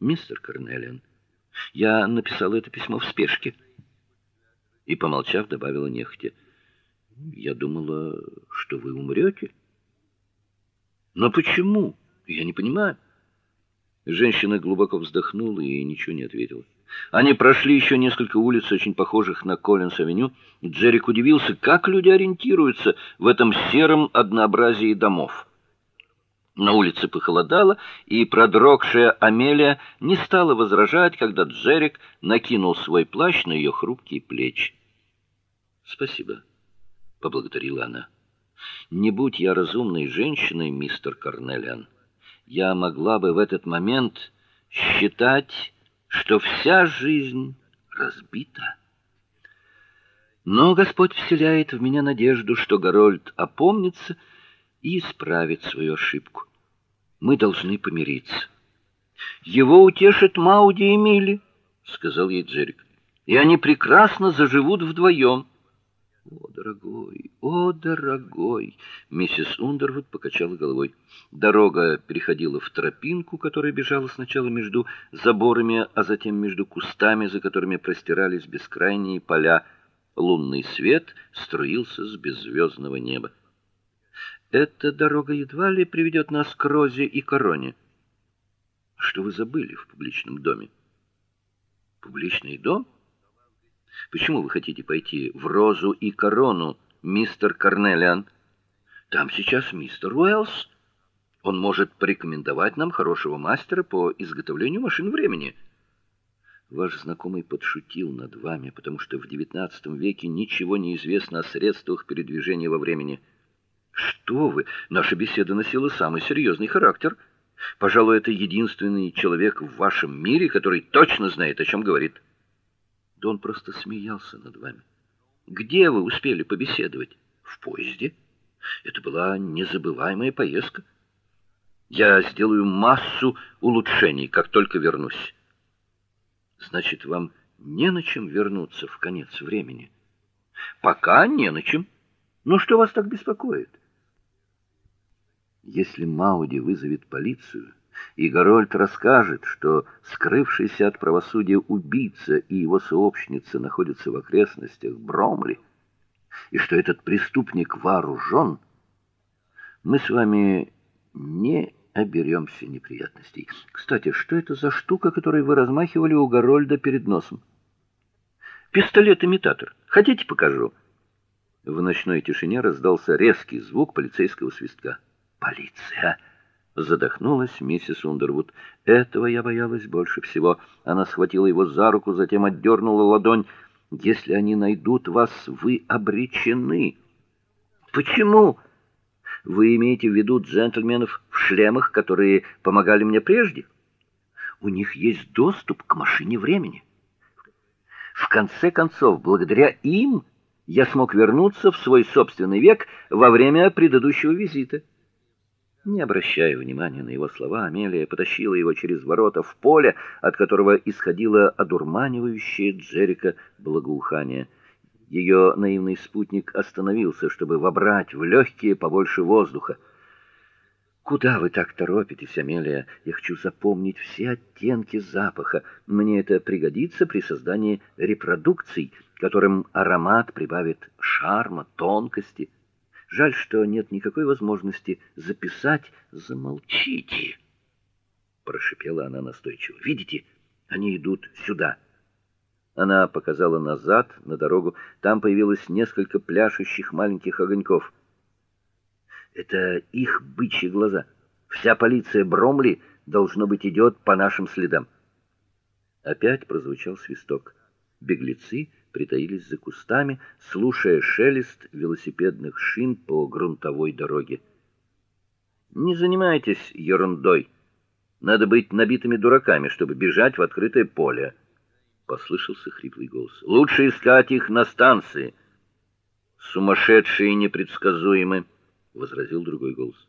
Мистер Карнелиан, я написала это письмо в спешке. И помолчав, добавила нехотя: "Я думала, что вы умрете. Но почему? Я не понимаю". Женщина глубоко вздохнула и ничего не ответила. Они прошли еще несколько улиц, очень похожих на Коллинс-авеню. Джеррик удивился, как люди ориентируются в этом сером однообразии домов. На улице похолодало, и продрогшая Амелия не стала возражать, когда Джеррик накинул свой плащ на ее хрупкие плечи. "Спасибо", поблагодарила она. "Не будь я разумной женщиной, мистер Карнелиан, я могла бы в этот момент считать, что вся жизнь разбита. Но Господь вселяет в меня надежду, что Горольд опомнится и исправит свою ошибку. Мы должны помириться. Его утешит Мауди и Милли, сказал ей Джерик. И они прекрасно заживут вдвоем. О, дорогой, о, дорогой, миссис Ундервуд покачала головой. Дорога переходила в тропинку, которая бежала сначала между заборами, а затем между кустами, за которыми простирались бескрайние поля. Лунный свет струился с беззвездного неба. Эта дорога едва ли приведет нас к Розе и Короне. Что вы забыли в публичном доме? Публичный дом? Почему вы хотите пойти в Розу и Корону, мистер Карнелиан? Там сейчас мистер Уэллс. Он может порекомендовать нам хорошего мастера по изготовлению машин времени. Ваш знакомый подшутил над вами, потому что в XIX веке ничего не известно о средствах передвижения во времени. Что вы? Наша беседа носила самый серьезный характер. Пожалуй, это единственный человек в вашем мире, который точно знает, о чем говорит. Да он просто смеялся над вами. Где вы успели побеседовать? В поезде? Это была незабываемая поездка. Я сделаю массу улучшений, как только вернусь. Значит, вам не на чем вернуться в конец времени. Пока не на чем. Но что вас так беспокоит? Если Мауди вызовет полицию, и Горольд расскажет, что скрывшийся от правосудия убийца и его сообщница находятся в окрестностях Бромли, и что этот преступник вооружен, мы с вами не оберемся неприятностей. Кстати, что это за штука, которой вы размахивали у Горольда перед носом? Пистолет-имитатор. Хотите, покажу? В ночной тишине раздался резкий звук полицейского свистка. Полиция задохнулась миссис Ундервуд. Этого я боялась больше всего. Она схватила его за руку, затем отдернула ладонь. Если они найдут вас, вы обречены. Почему? Вы имеете в виду джентльменов в шлемах, которые помогали мне прежде? У них есть доступ к машине времени. В конце концов, благодаря им я смог вернуться в свой собственный век во время предыдущего визита. Не обращая внимания на его слова, Амелия потащила его через ворота в поле, от которого исходило одурманивающее Джерика благоухание. Ее наивный спутник остановился, чтобы вобрать в легкие побольше воздуха. Куда вы так торопитесь, Амелия? Я хочу запомнить все оттенки запаха. Мне это пригодится при создании репродукций, которым аромат прибавит шарма, тонкости. Жаль, что нет никакой возможности записать. Замолчите, прошипела она настойчиво. Видите, они идут сюда. Она показала назад на дорогу. Там появилось несколько пляшущих маленьких огоньков. Это их бычьи глаза. Вся полиция Бромли должно быть идет по нашим следам. Опять прозвучал свисток. Беглецы притаились за кустами, слушая шелест велосипедных шин по грунтовой дороге. Не занимайтесь ерундой. Надо быть набитыми дураками, чтобы бежать в открытое поле, послышался хриплый голос. Лучше искать их на станции. Сумасшедшие и непредсказуемы, возразил другой голос.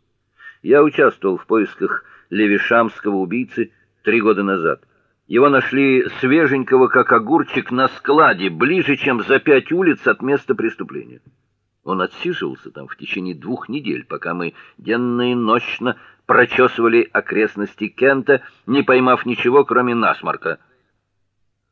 Я участвовал в поисках Левишамского убийцы три года назад. Его нашли свеженького, как огурчик, на складе, ближе, чем за пять улиц от места преступления. Он отсиживался там в течение двух недель, пока мы денно и ночно прочесывали окрестности Кента, не поймав ничего, кроме насморка.